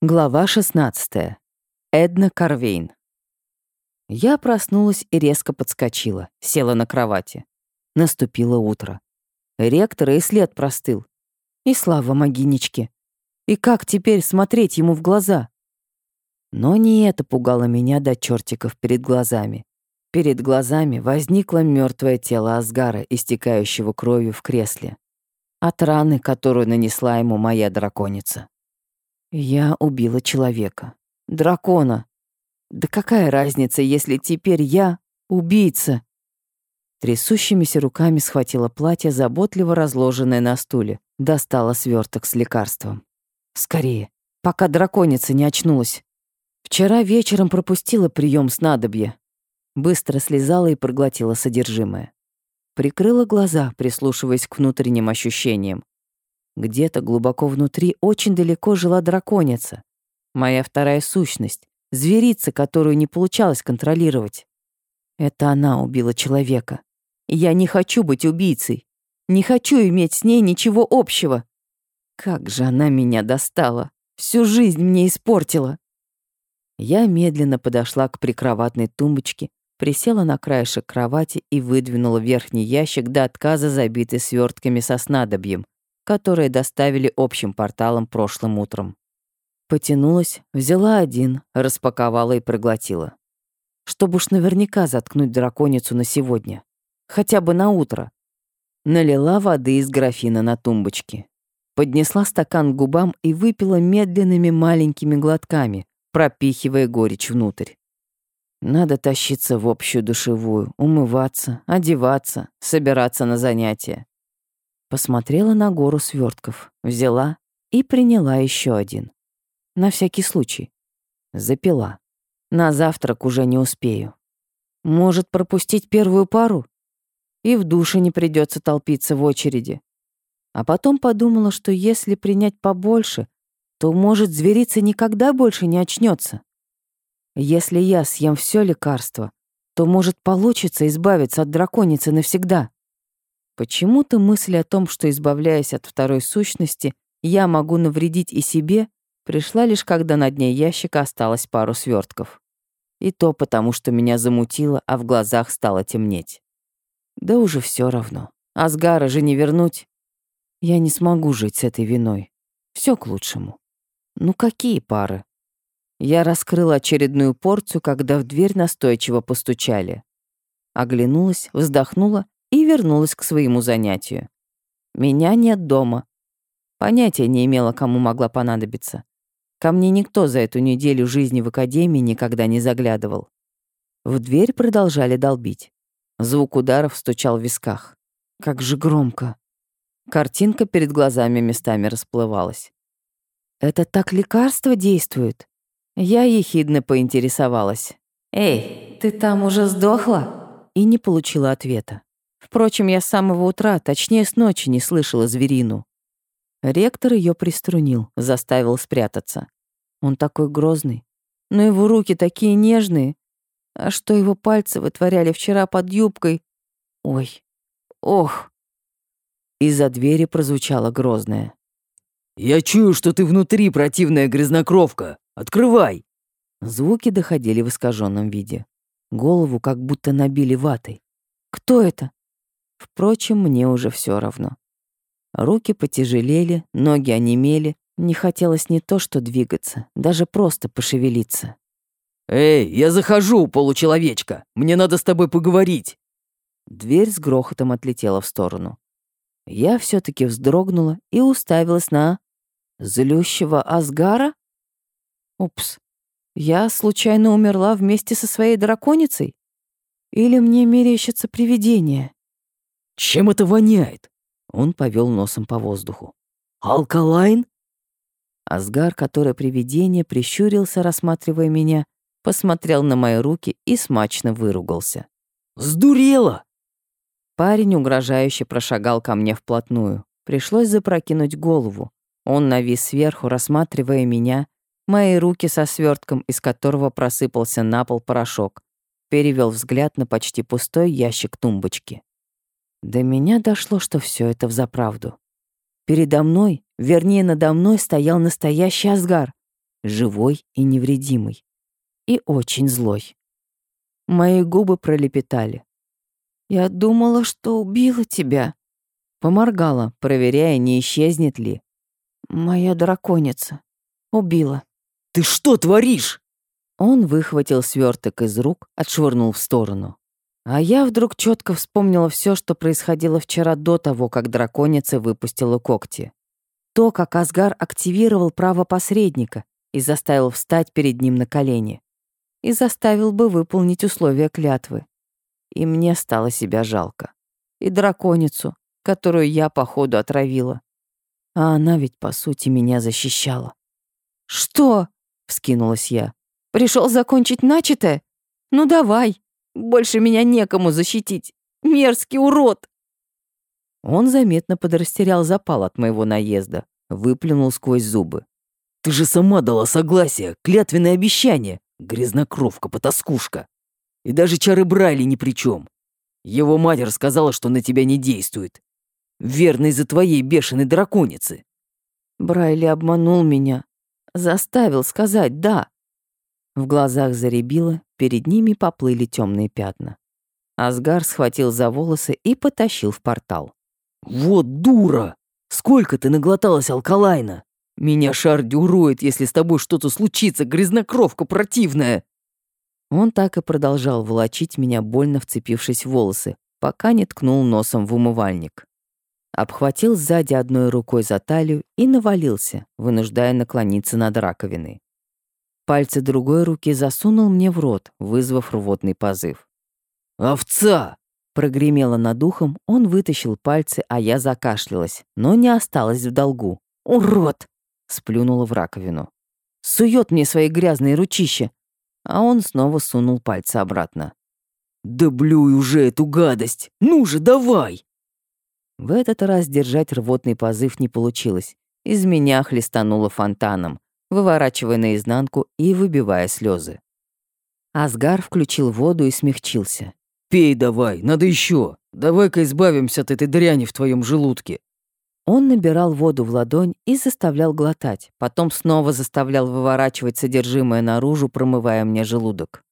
Глава 16. Эдна Карвейн. Я проснулась и резко подскочила, села на кровати. Наступило утро. Ректора и след простыл. И слава могинечке. И как теперь смотреть ему в глаза? Но не это пугало меня до чертиков перед глазами. Перед глазами возникло мертвое тело Асгара, истекающего кровью в кресле. От раны, которую нанесла ему моя драконица. Я убила человека. Дракона. Да какая разница, если теперь я убийца? Трясущимися руками схватила платье, заботливо разложенное на стуле, достала сверток с лекарством. Скорее, пока драконица не очнулась. Вчера вечером пропустила прием снадобья. Быстро слезала и проглотила содержимое. Прикрыла глаза, прислушиваясь к внутренним ощущениям. Где-то глубоко внутри очень далеко жила драконица. Моя вторая сущность, зверица, которую не получалось контролировать. Это она убила человека. Я не хочу быть убийцей. Не хочу иметь с ней ничего общего. Как же она меня достала. Всю жизнь мне испортила. Я медленно подошла к прикроватной тумбочке, присела на краешек кровати и выдвинула верхний ящик до отказа, забитый свертками со снадобьем, которые доставили общим порталом прошлым утром. Потянулась, взяла один, распаковала и проглотила. Чтобы уж наверняка заткнуть драконицу на сегодня. Хотя бы на утро. Налила воды из графина на тумбочке. Поднесла стакан к губам и выпила медленными маленькими глотками, пропихивая горечь внутрь. Надо тащиться в общую душевую, умываться, одеваться, собираться на занятия. Посмотрела на гору свертков, взяла и приняла еще один. На всякий случай. Запила. На завтрак уже не успею. Может, пропустить первую пару? И в душе не придется толпиться в очереди. А потом подумала, что если принять побольше, то, может, зверица никогда больше не очнется. Если я съем все лекарство, то, может, получится избавиться от драконицы навсегда. Почему-то мысль о том, что, избавляясь от второй сущности, я могу навредить и себе, пришла лишь когда на дне ящика осталось пару свертков. И то потому, что меня замутило, а в глазах стало темнеть. Да уже все равно. Асгара же не вернуть. Я не смогу жить с этой виной. Все к лучшему. Ну какие пары? Я раскрыла очередную порцию, когда в дверь настойчиво постучали. Оглянулась, вздохнула и вернулась к своему занятию. Меня нет дома. Понятия не имела, кому могла понадобиться. Ко мне никто за эту неделю жизни в академии никогда не заглядывал. В дверь продолжали долбить. Звук ударов стучал в висках. Как же громко. Картинка перед глазами местами расплывалась. «Это так лекарство действует?» Я ехидно поинтересовалась. «Эй, ты там уже сдохла?» И не получила ответа. Впрочем, я с самого утра, точнее с ночи, не слышала зверину. Ректор ее приструнил, заставил спрятаться. Он такой грозный, но его руки такие нежные. А что его пальцы вытворяли вчера под юбкой? Ой, ох. Из-за двери прозвучало грозное. «Я чую, что ты внутри, противная грязнокровка. Открывай!» Звуки доходили в искаженном виде. Голову как будто набили ватой. «Кто это?» Впрочем, мне уже все равно. Руки потяжелели, ноги онемели, не хотелось не то что двигаться, даже просто пошевелиться. «Эй, я захожу, получеловечка! Мне надо с тобой поговорить!» Дверь с грохотом отлетела в сторону. Я все таки вздрогнула и уставилась на... Злющего Асгара? Упс. Я случайно умерла вместе со своей драконицей? Или мне мерещится привидение? Чем это воняет? Он повел носом по воздуху. Алкалайн? Асгар, который привидение, прищурился, рассматривая меня, посмотрел на мои руки и смачно выругался. «Сдурела!» Парень угрожающе прошагал ко мне вплотную. Пришлось запрокинуть голову. Он навис сверху, рассматривая меня, мои руки со свертком, из которого просыпался на пол порошок. Перевел взгляд на почти пустой ящик тумбочки. До меня дошло, что все это взаправду. Передо мной, вернее, надо мной стоял настоящий Асгар. живой и невредимый. И очень злой. Мои губы пролепетали. «Я думала, что убила тебя». Поморгала, проверяя, не исчезнет ли. «Моя драконица. Убила». «Ты что творишь?» Он выхватил сверток из рук, отшвырнул в сторону. А я вдруг четко вспомнила все, что происходило вчера до того, как драконица выпустила когти. То, как Асгар активировал право посредника и заставил встать перед ним на колени. И заставил бы выполнить условия клятвы. И мне стало себя жалко. И драконицу, которую я, походу, отравила. А она ведь, по сути, меня защищала. «Что?» — вскинулась я. Пришел закончить начатое? Ну давай, больше меня некому защитить. Мерзкий урод!» Он заметно подрастерял запал от моего наезда, выплюнул сквозь зубы. «Ты же сама дала согласие, клятвенное обещание, грязнокровка-потаскушка. И даже чары Брайли ни при чем. Его мать рассказала, что на тебя не действует. Верно из-за твоей бешеной драконицы». Брайли обманул меня. Заставил сказать «да». В глазах заребило, перед ними поплыли темные пятна. Асгар схватил за волосы и потащил в портал. «Вот дура! Сколько ты наглоталась алкалайна! Меня шар дюрует, если с тобой что-то случится, грязнокровка противная!» Он так и продолжал волочить меня, больно вцепившись в волосы, пока не ткнул носом в умывальник. Обхватил сзади одной рукой за талию и навалился, вынуждая наклониться над раковиной. Пальцы другой руки засунул мне в рот, вызвав рвотный позыв. «Овца!» Прогремело над ухом, он вытащил пальцы, а я закашлялась, но не осталась в долгу. «Урод!» — сплюнула в раковину. «Сует мне свои грязные ручища!» А он снова сунул пальцы обратно. «Да блюй уже эту гадость! Ну же, давай!» В этот раз держать рвотный позыв не получилось. Из меня хлестануло фонтаном выворачивая наизнанку и выбивая слезы. Асгар включил воду и смягчился. «Пей давай, надо еще. Давай-ка избавимся от этой дряни в твоем желудке». Он набирал воду в ладонь и заставлял глотать, потом снова заставлял выворачивать содержимое наружу, промывая мне желудок.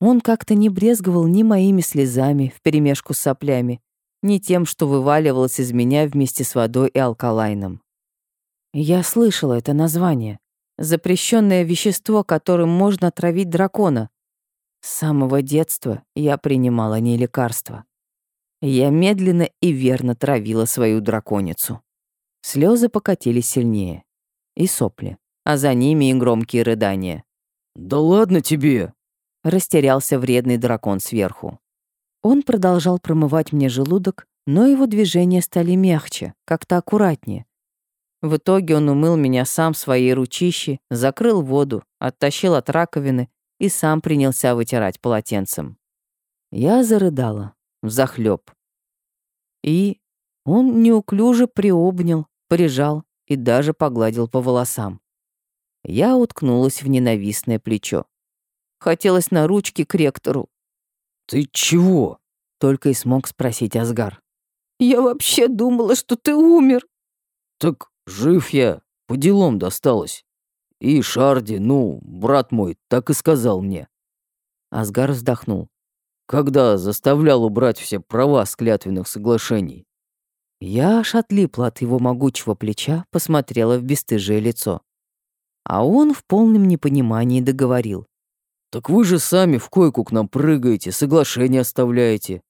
Он как-то не брезговал ни моими слезами вперемешку с соплями, ни тем, что вываливалось из меня вместе с водой и алкалайном. Я слышала это название. Запрещенное вещество, которым можно отравить дракона. С самого детства я принимала не лекарства. Я медленно и верно травила свою драконицу. Слезы покатились сильнее. И сопли, а за ними и громкие рыдания. «Да ладно тебе!» Растерялся вредный дракон сверху. Он продолжал промывать мне желудок, но его движения стали мягче, как-то аккуратнее, в итоге он умыл меня сам своей ручищей, закрыл воду, оттащил от раковины и сам принялся вытирать полотенцем. Я зарыдала, взахлёб. И он неуклюже приобнял, прижал и даже погладил по волосам. Я уткнулась в ненавистное плечо. Хотелось на ручки к ректору. «Ты чего?» — только и смог спросить Асгар. «Я вообще думала, что ты умер». «Так Жив я, по делам досталось. И Шарди, ну, брат мой, так и сказал мне. Асгар вздохнул. Когда заставлял убрать все права с клятвенных соглашений. Я аж отлипла от его могучего плеча, посмотрела в бесстыжее лицо. А он в полном непонимании договорил. «Так вы же сами в койку к нам прыгаете, соглашение оставляете.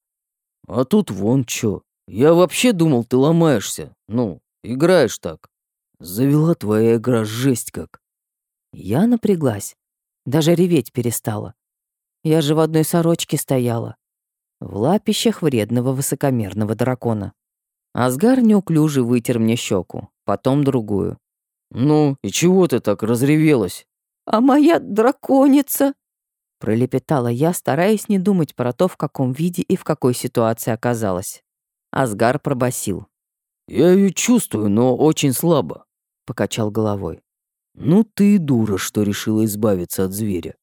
А тут вон чё. Я вообще думал, ты ломаешься. Ну, Играешь так. Завела твоя игра жесть как. Я напряглась. Даже реветь перестала. Я же в одной сорочке стояла. В лапищах вредного высокомерного дракона. Асгар неуклюже вытер мне щеку, потом другую. «Ну, и чего ты так разревелась?» «А моя драконица?» Пролепетала я, стараясь не думать про то, в каком виде и в какой ситуации оказалась. Асгар пробасил. «Я ее чувствую, но очень слабо», — покачал головой. «Ну ты и дура, что решила избавиться от зверя».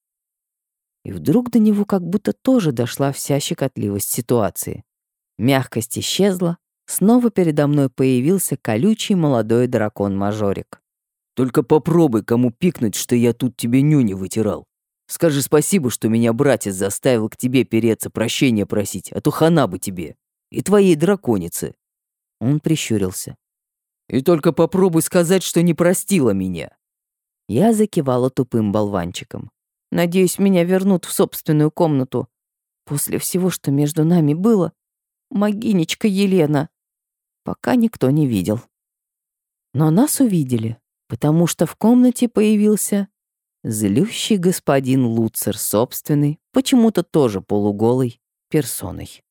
И вдруг до него как будто тоже дошла вся щекотливость ситуации. Мягкость исчезла, снова передо мной появился колючий молодой дракон-мажорик. Только попробуй кому пикнуть, что я тут тебе нюни вытирал. Скажи спасибо, что меня братец заставил к тебе переться прощения просить, а то хана бы тебе. И твоей драконице. Он прищурился. И только попробуй сказать, что не простила меня. Я закивала тупым болванчиком. Надеюсь, меня вернут в собственную комнату. После всего, что между нами было, могинечка Елена. Пока никто не видел. Но нас увидели, потому что в комнате появился злющий господин Луцер собственный, почему-то тоже полуголой, персоной.